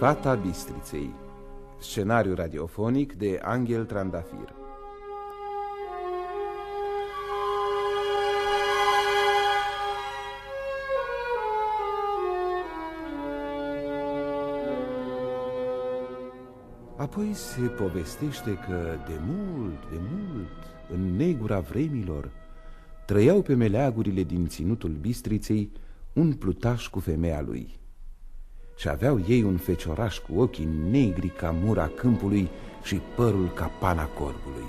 Fata Bistriței Scenariu radiofonic de Angel Trandafir Apoi se povestește că de mult, de mult, în negura vremilor, trăiau pe meleagurile din ținutul Bistriței un plutaș cu femeia lui. Și aveau ei un fecioraș cu ochii negri ca mura câmpului și părul ca pana corbului.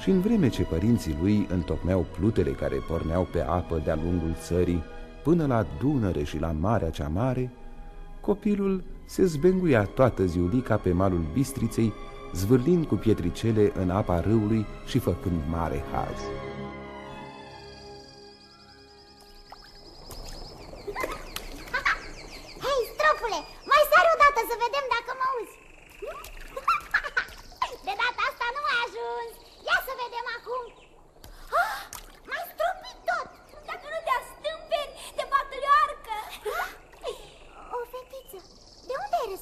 Și în vreme ce părinții lui întocmeau plutele care porneau pe apă de-a lungul țării până la Dunăre și la Marea cea Mare, copilul se zbenguia toată ziulica pe malul Bistriței, zvârlind cu pietricele în apa râului și făcând mare haz.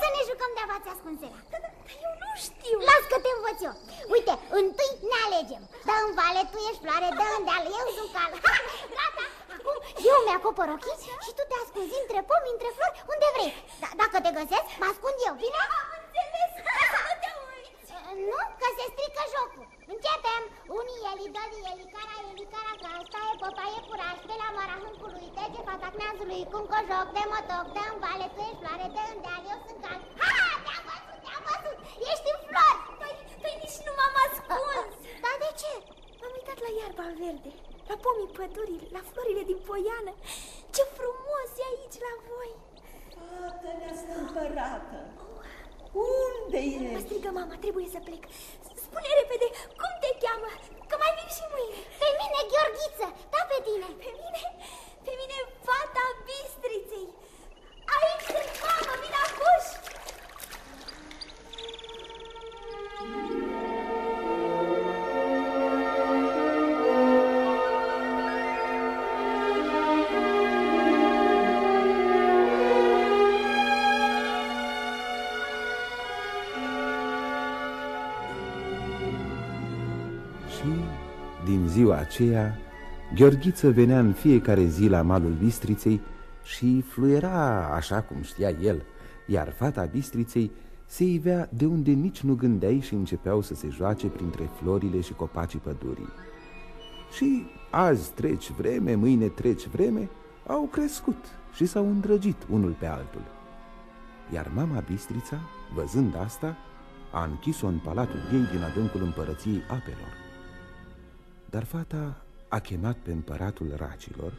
să ne jucăm de avați ascunselea Eu nu știu. Las că te învăț eu. Uite, întâi ne alegem. Dă în vale, tu ești floare, dă în deal, eu sunt cal. Gata, acum eu mi-acopăr ochii Și tu te ascunzi între pomi, între flori, unde vrei. Da, Dacă te găsesc, mă ascund eu, bine? Am înțeles, cneazului, cum că joc de motoc, de în vale, tu ești floare, de în deal, eu sunt cal. Ha, te-am văzut, te-am văzut, ești în flori! Păi, păi nici nu m-am ascuns. Dar de ce? M-am uitat la iarba verde, la pomii pădurii, la florile din poiană. Ce frumos e aici la voi! Fată neastâmpărată! Unde ești? Mă strigă mama, trebuie să plec. Spune repede, cum te cheamă? Că mai vin și mâine. Pe mine, Gheorghiță, da pe tine. Pe mine, pe mine, fata bistriței. Aici sunt, mamă, vin acuși. ziua aceea, Gheorghiță venea în fiecare zi la malul Bistriței și fluiera așa cum știa el, iar fata Bistriței se ivea de unde nici nu gândeai și începeau să se joace printre florile și copacii pădurii. Și azi treci vreme, mâine treci vreme, au crescut și s-au îndrăgit unul pe altul. Iar mama Bistrița, văzând asta, a închis-o în palatul ei din adâncul împărăției apelor. Dar fata a chemat pe împăratul racilor,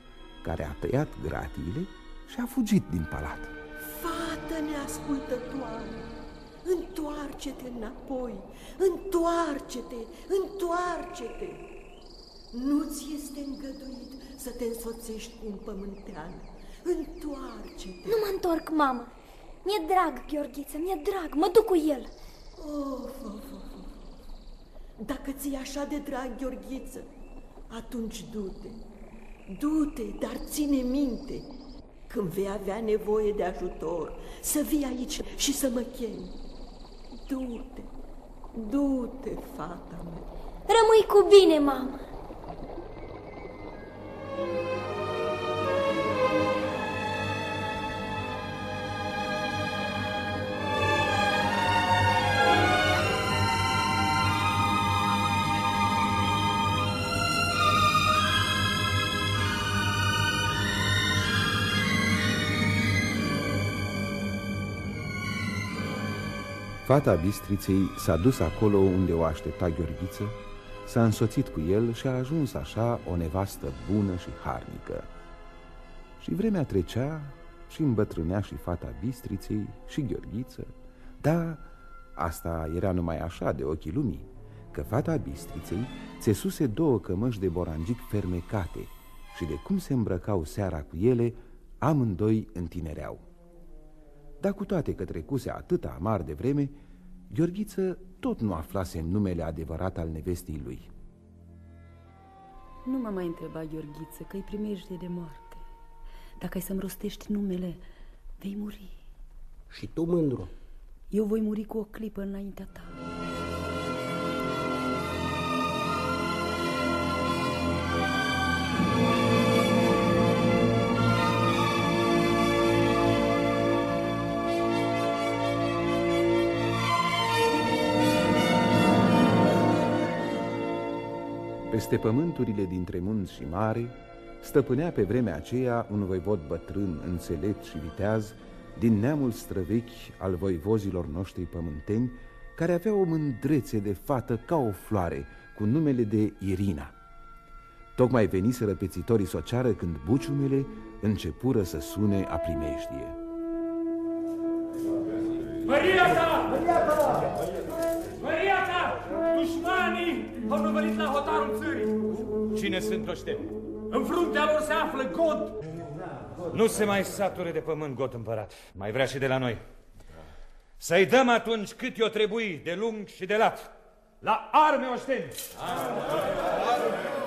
care a tăiat gratiile și a fugit din palat. Fată neascultătoare, întoarce-te înapoi, întoarce-te, întoarce-te! Nu-ți este îngăduit să te însoțești cu un pământean. Întoarce-te! Nu mă întorc, mamă. Mi-e drag, Gheorghiță, mi-e drag, mă duc cu el. Of, of, of. Dacă ți-e așa de drag, Gheorghiță, atunci du-te. Du-te, dar ține minte, când vei avea nevoie de ajutor, să vii aici și să mă chemi. Du-te, du-te, fata mea. Rămâi cu bine, mamă. Fata Bistriței s-a dus acolo unde o aștepta Gheorghiță, s-a însoțit cu el și a ajuns așa o nevastă bună și harnică. Și vremea trecea și îmbătrânea și fata Bistriței și Gheorghiță, dar asta era numai așa de ochii lumii, că fata bistriței țesuse două cămăși de borangic fermecate și de cum se îmbrăcau seara cu ele, amândoi întinereau. Dar cu toate că trecuse atâta amar de vreme, Gheorghiță tot nu aflase numele adevărat al nevestei lui. Nu mă mai întreba, Gheorghiță, că-i primește de moarte. Dacă ai să-mi rostești numele, vei muri. Și tu, mândru? Eu voi muri cu o clipă înaintea ta. Peste pământurile dintre munți și mare, stăpânea pe vremea aceea un voivod bătrân, înțelept și viteaz, din neamul străvechi al voivozilor noștri pământeni, care avea o mândrețe de fată ca o floare, cu numele de Irina. Tocmai veniseră răpețitorii soceară când buciumele începură să sune a primejdie. Maria ta! Maria ta! Dușmanii au năvălit la hotarul țării. Cine sunt oșteni? În fruntea lor se află God. Nu se mai sature de pământ, God împărat. Mai vrea și de la noi. Să-i dăm atunci cât i-o trebui, de lung și de lat. La arme oșteni! Arme!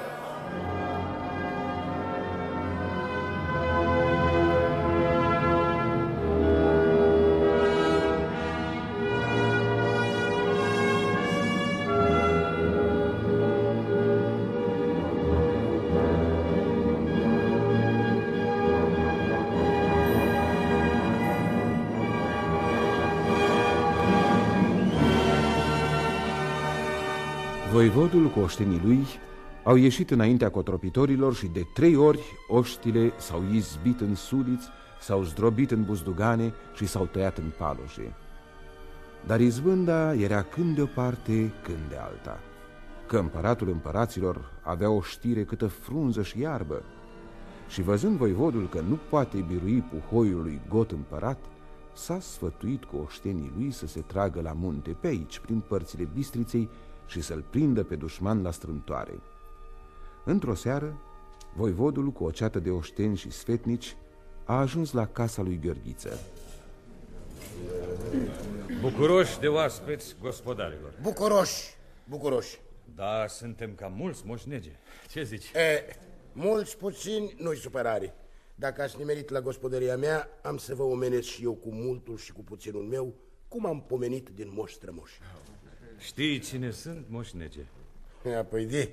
Voivodul cu oștenii lui au ieșit înaintea cotropitorilor și de trei ori oștile s-au izbit în suliți, s-au zdrobit în buzdugane și s-au tăiat în paloșe. Dar izbânda era când de o parte, când de alta. Că împăratul împăraților avea o știre câtă frunză și iarbă. Și văzând voivodul că nu poate birui puhoiul lui Got împărat, s-a sfătuit cu oștenii lui să se tragă la munte pe aici, prin părțile bistriței, și să-l prindă pe dușman la strântoare. Într-o seară, voivodul cu o ceată de oșteni și sfetnici a ajuns la casa lui Gheorghiță. Bucuroși de oaspeți, gospodarilor. Bucuroși, bucuroși. Da, suntem cam mulți, moșnege. Ce zici? E, mulți, puțini, nu-i supărare. Dacă ați nimerit la gospodăria mea, am să vă omenesc și eu cu multul și cu puținul meu, cum am pomenit din moș strămoși. Știi cine sunt, moșnege? Apoi de,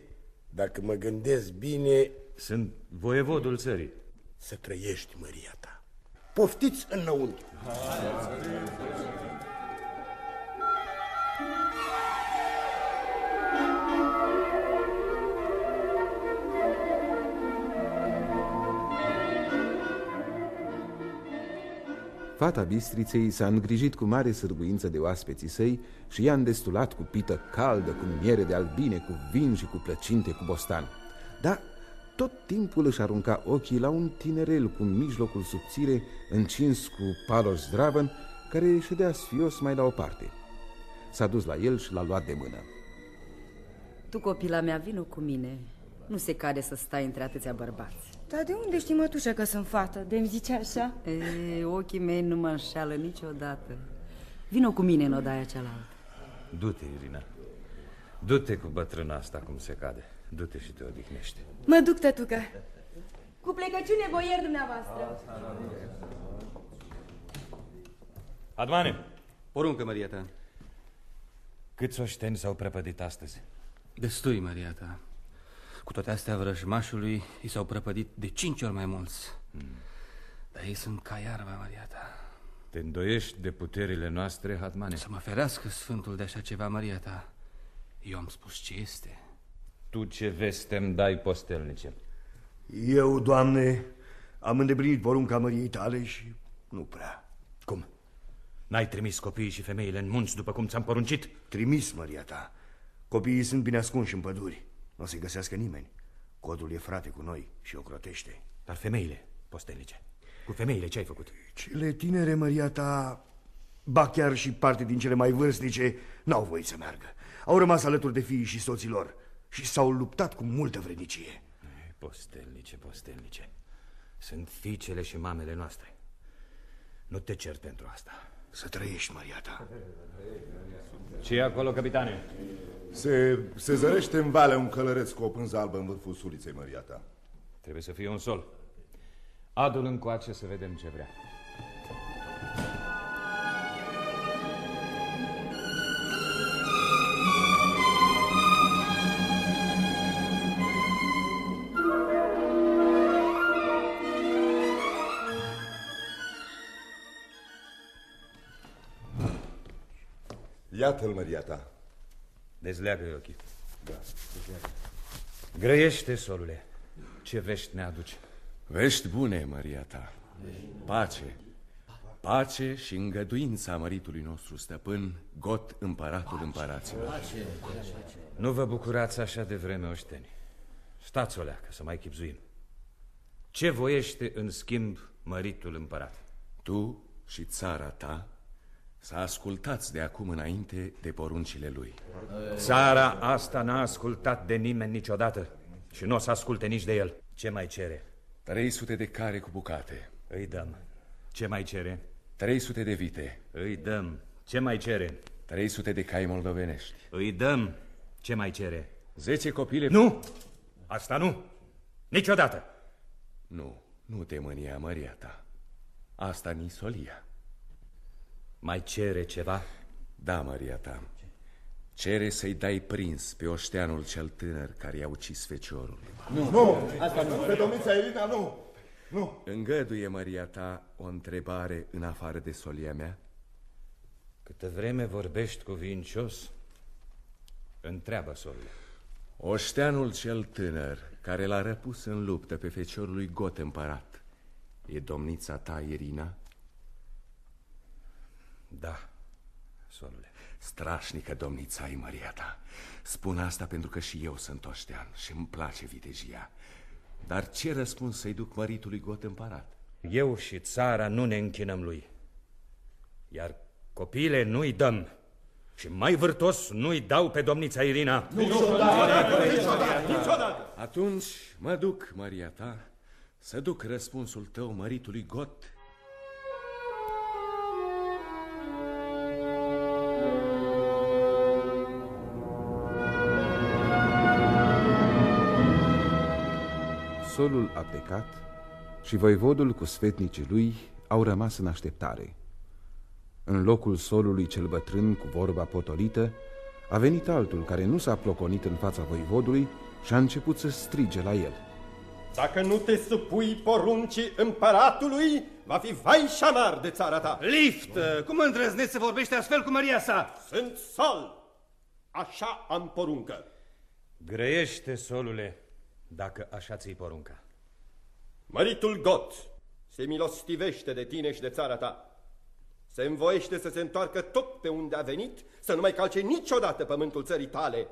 dacă mă gândesc bine... Sunt voievodul țării. Să trăiești, Maria ta. Poftiți înăuntru. Fata bistriței s-a îngrijit cu mare sârguință de oaspeții săi și i-a îndestulat cu pită caldă, cu miere de albine, cu vin și cu plăcinte cu bostan. Dar tot timpul își arunca ochii la un tinerel cu mijlocul subțire încins cu palos zdravăn, care ședea sfios mai la o parte. S-a dus la el și l-a luat de mână. Tu, copila mea, vină cu mine. Nu se cade să stai între atâția bărbați. Dar de unde știi, mătușă, că sunt fată? De-mi zice așa? E, ochii mei nu mă înșeală niciodată. Vino cu mine în odaia cealaltă. Du-te, Irina. Du-te cu bătrâna asta cum se cade. Du-te și te odihnește. Mă duc, tătucă. Cu plecăciune, boier dumneavoastră. Admane! Poruncă, Maria ta. Câți oșteni s-au prăpădit astăzi? Destui, Maria ta. Cu toate astea, vrăjmașului i s-au prăpădit de cinci ori mai mulți. Mm. Dar ei sunt ca iarba, Maria ta. Te îndoiești de puterile noastre, Hatmane? Să mă ferească Sfântul de așa ceva, Maria ta. Eu am spus ce este. Tu ce veste îmi dai, postelnice? Eu, Doamne, am îndeplinit porunca măriei tale și nu prea. Cum? N-ai trimis copiii și femeile în munți după cum ți-am poruncit? Trimis, Maria ta. Copiii sunt bine ascunși în păduri. Nu o să-i găsească nimeni. Codul e frate cu noi și o crotește. Dar femeile, postelnice, cu femeile ce ai făcut? Cele tinere, Maria ta, ba chiar și parte din cele mai vârstnice, n-au voie să meargă. Au rămas alături de fiii și soților și s-au luptat cu multă vrednicie. Postelnice, postelnice. Sunt fiicele și mamele noastre. Nu te cer pentru asta. Să trăiești, Mariata. ce e acolo, capitane? Se, se zărește în vale un călăreț cu o pânză albă în vârful suliței, Mariata. Trebuie să fie un sol. Adul încoace să vedem ce vrea. Iată-l, Mariata. Dezleagă ochii. Da, dezleagă. Grăiește, solule. Ce vești ne aduce? Vești bune, Maria ta. Pace. Pace și îngăduința măritului nostru stăpân, Got, împăratul împăraților. Nu vă bucurați așa de vreme, oșteni. Stați o leacă să mai chipzuim. Ce voiește în schimb măritul împărat? Tu și țara ta să ascultați de acum înainte de poruncile lui. Țara asta n-a ascultat de nimeni niciodată și nu o să asculte nici de el. Ce mai cere? 300 de care cu bucate. Îi dăm. Ce mai cere? 300 de vite. Îi dăm. Ce mai cere? 300 de cai moldovenești. Îi dăm. Ce mai cere? 10 copile... Nu! Asta nu! Niciodată! Nu, nu te mânia, Maria ta. Asta ni solia. Mai cere ceva? Da, Maria ta. Cere să-i dai prins pe oșteanul cel tânăr care i-a ucis feciorul. Nu, nu, asta nu. Pe domnița Irina, nu. Nu. Îngăduie, Maria ta, o întrebare în afară de solia mea? Câtă vreme vorbești cu vincios, întreabă solul. Oșteanul cel tânăr, care l-a răpus în luptă pe feciorul lui Got împărat, e domnița ta, Irina? Da, solule. Strașnică domnița ai, Maria ta. Spun asta pentru că și eu sunt oștean și îmi place vitejia. Dar ce răspuns să-i duc măritului Got împărat? Eu și țara nu ne închinăm lui. Iar copiile nu-i dăm. Și mai vârtos nu-i dau pe domnița Irina. Niciodată! Niciodată! Atunci mă duc, Maria ta, să duc răspunsul tău măritului Got solul a plecat și voivodul cu sfetnicii lui au rămas în așteptare. În locul solului cel bătrân cu vorba potolită, a venit altul care nu s-a ploconit în fața voivodului și a început să strige la el. Dacă nu te supui poruncii împăratului, va fi vai și amar de țara ta. Lift! Cum îndrăzneți să vorbește astfel cu Maria sa? Sunt sol! Așa am poruncă. Grăiește, solule, dacă așa ți-i porunca. Măritul Got se milostivește de tine și de țara ta. Se învoiește să se întoarcă tot pe unde a venit, să nu mai calce niciodată pământul țării tale.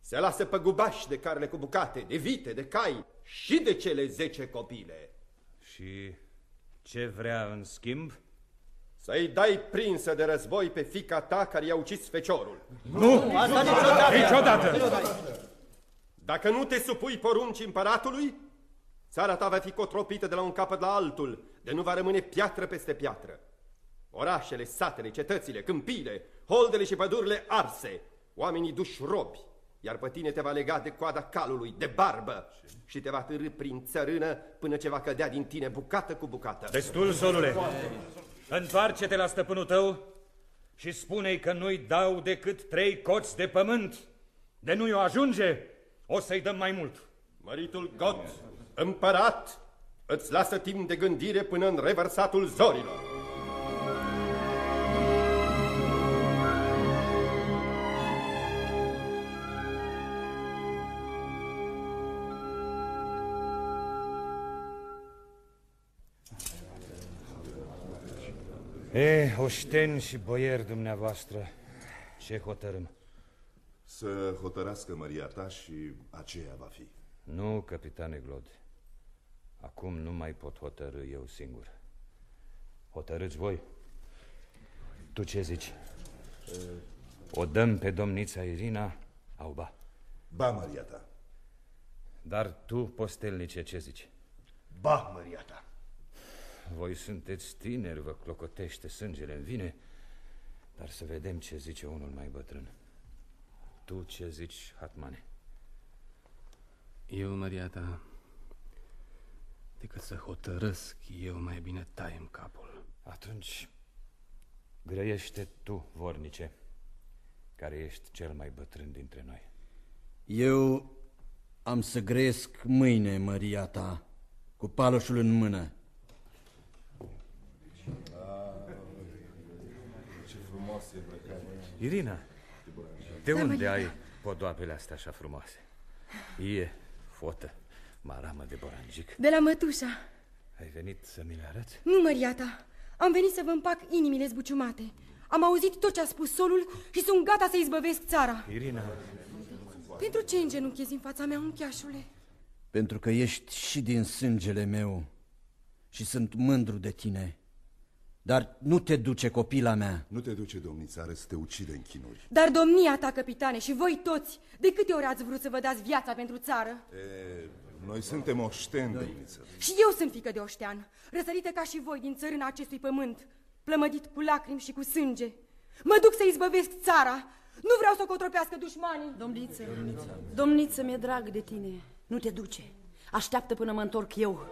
Se lasă pe gubași de carne cu bucate, de vite, de cai și de cele zece copile. Și ce vrea în schimb? Să-i dai prinsă de război pe fica ta care i-a ucis feciorul. Nu! Asta niciodată! niciodată! Dacă nu te supui poruncii împăratului, țara ta va fi cotropită de la un capăt la altul, de nu va rămâne piatră peste piatră. Orașele, satele, cetățile, câmpile, holdele și pădurile arse, oamenii duși robi, iar pe tine te va lega de coada calului, de barbă, și te va târâ prin țărână până ce va cădea din tine bucată cu bucată. Destul, solule! Întoarce-te la stăpânul tău și spune-i că nu-i dau decât trei coți de pământ. De nu-i o ajunge, o să-i dăm mai mult. Măritul God, împărat, îți lasă timp de gândire până în revărsatul zorilor. E, oșteni și boieri dumneavoastră, ce hotărâm? Să hotărască măria ta și aceea va fi. Nu, capitane Glod. Acum nu mai pot hotărâ eu singur. Hotărâți voi. Tu ce zici? O dăm pe domnița Irina, Auba. Ba, Maria ta. Dar tu, postelnice, ce zici? Ba, Maria ta. Voi sunteți tineri, vă clocotește sângele în vine, dar să vedem ce zice unul mai bătrân. Tu ce zici, Hatmane? Eu, Maria ta, decât să hotărăsc, eu mai bine taiem capul. Atunci, grăiește tu, vornice, care ești cel mai bătrân dintre noi. Eu am să grăiesc mâine, Maria ta, cu paloșul în mână. Ce frumos e îmbrăcat. Irina, de Da, unde Maria. ai podoapele astea așa frumoase? Ie, fotă, maramă de borangic. De la mătușa. Ai venit să mi le arăți? Nu, Măriata. Am venit să vă împac inimile zbuciumate. Am auzit tot ce a spus solul și sunt gata să izbăvesc țara. Irina, Pentru ce îngenunchezi în fața mea, uncheașule? Pentru că ești și din sângele meu și sunt mândru de tine. Dar nu te duce, copila mea. Nu te duce, domnițară, să te ucide în chinuri. Dar domnia ta, capitane, și voi toți, de câte ori ați vrut să vă dați viața pentru țară? E, noi suntem oșteni, domniță. Și eu sunt fică de oștean, răsărită ca și voi din țărâna acestui pământ, plămădit cu lacrimi și cu sânge. Mă duc să izbăvesc țara. Nu vreau să o cotropească dușmanii. Domniță, domniță, mi-e drag de tine. Nu te duce. Așteaptă până mă întorc eu.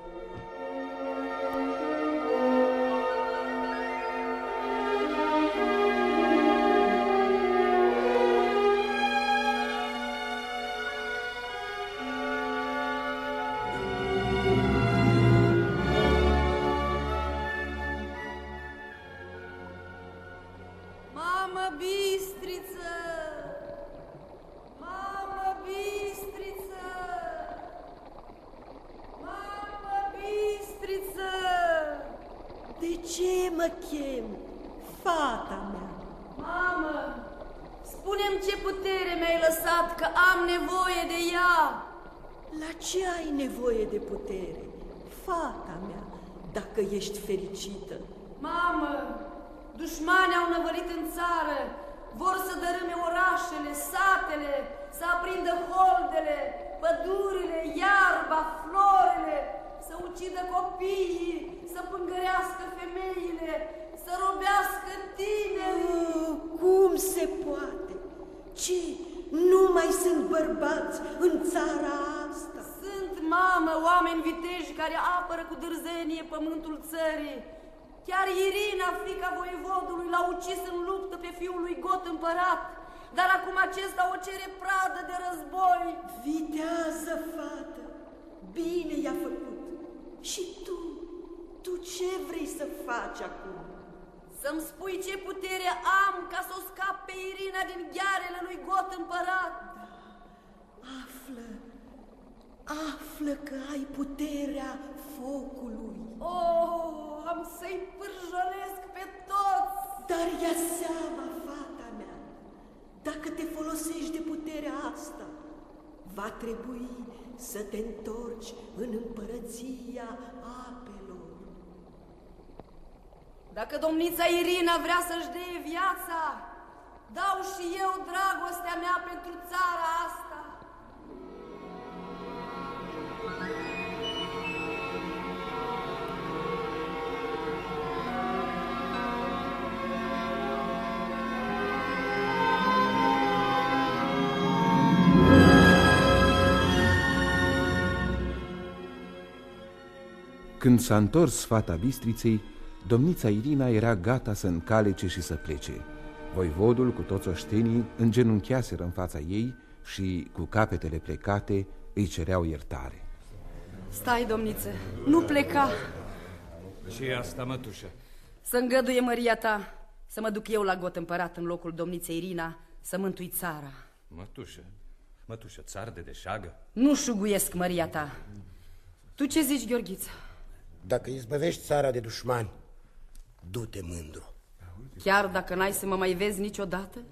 Ești fericită? Mamă, dușmanii au năvălit în țară, vor să dărâme orașele, satele, să aprindă holdele, pădurile, iarba, florele, să ucidă copiii, să pângărească femeile, să robească tinerii. Cum se poate? Ce? Nu mai sunt bărbați în țara asta? Sunt, mamă, oameni viteji care apără cu dârzenie pământul țării. Chiar Irina, fica voievodului, l-a ucis în luptă pe fiul lui Got împărat, dar acum acesta o cere pradă de război. Vitează, fată, bine i-a făcut. Și tu, tu ce vrei să faci acum? Să-mi spui ce putere am ca să o scap pe Irina din ghearele lui Got împărat. Află, află că ai puterea focului. Oh, am să-i pârjolesc pe toți. Dar ia seama, fata mea, dacă te folosești de puterea asta, va trebui să te întorci în împărăția apelor. Dacă domnița Irina vrea să-și dea viața, dau și eu dragostea mea pentru țara asta. Când s-a întors fata Bistriței, domnița Irina era gata să încalece și să plece. Voivodul cu toți oștenii îngenuncheaseră în fața ei și, cu capetele plecate, îi cereau iertare. Stai, domniță, nu pleca. Și asta, mătușă. Să îngăduie măria ta să mă duc eu la got împărat în locul domniței Irina să mântui țara. Mătușă, mătușă, țar de deșagă? Nu șuguiesc măria ta. Tu ce zici, Gheorghiță? Dacă izbăvești țara de dușmani, du-te mândru. Chiar dacă n-ai să mă mai vezi niciodată?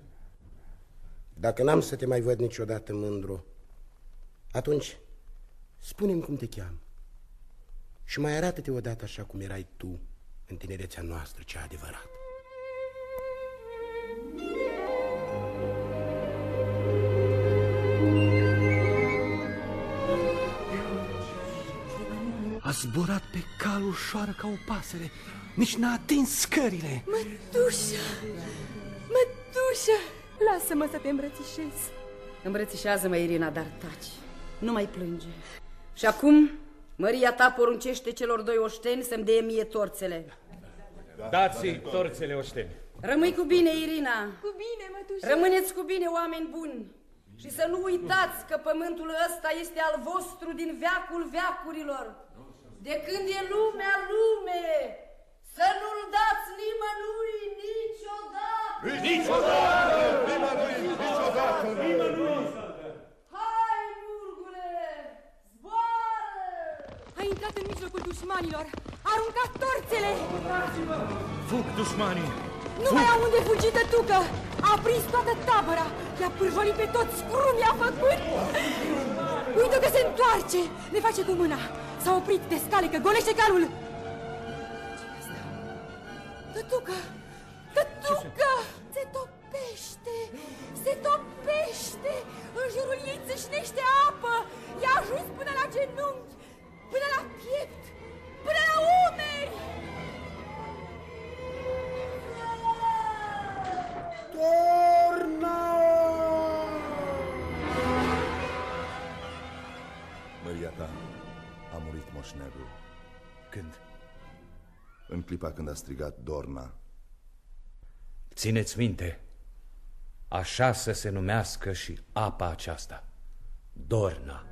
Dacă n-am să te mai văd niciodată mândru, atunci spune-mi cum te cheamă. Și mai arată-te odată așa cum erai tu în tinerețea noastră, cea adevărată. A zburat pe cal ușoară ca o pasăre, nici n-a atins scările. Mătușa! Mătușa! Lasă-mă să te îmbrățișez. Îmbrățișează-mă, Irina, dar taci. Nu mai plânge. Și acum, Maria ta poruncește celor doi oșteni să-mi dea mie torțele. Dați-i torțele oșteni. Rămâi cu bine, Irina. Cu bine, mătușa. Rămâneți cu bine, oameni buni. Și să nu uitați că pământul ăsta este al vostru din veacul veacurilor. De când e lumea lume, să nu-l dați nimănui niciodată! Niciodată! Nimănui! Niciodată! Nimănui! Hai, murgule! Zboară! A intrat în mijlocul dușmanilor, a aruncat torțele! Fug dușmanii! Nu mai au unde fugi tătucă! A prins toată tabăra, i-a pârjolit pe toți, scrum i-a făcut! Uite că se întoarce, ne face cu mâna. S-a oprit de scale, că golește calul. Tătucă! Tătucă! Se topește! Se topește! În jurul ei țâșnește apă! I-a ajuns până la genunchi, până la piept, până la umeri! Torna! Maria ta a murit moșneagul. Când? În clipa când a strigat Dorna. Țineți minte, așa să se numească și apa aceasta, Dorna.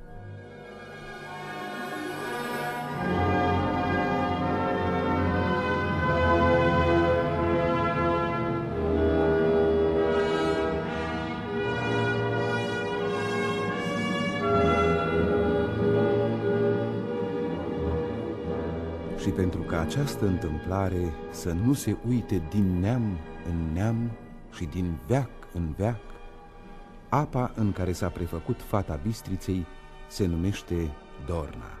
Pentru ca această întâmplare să nu se uite din neam în neam și din veac în veac, apa în care s-a prefăcut fata bistriței se numește Dorna.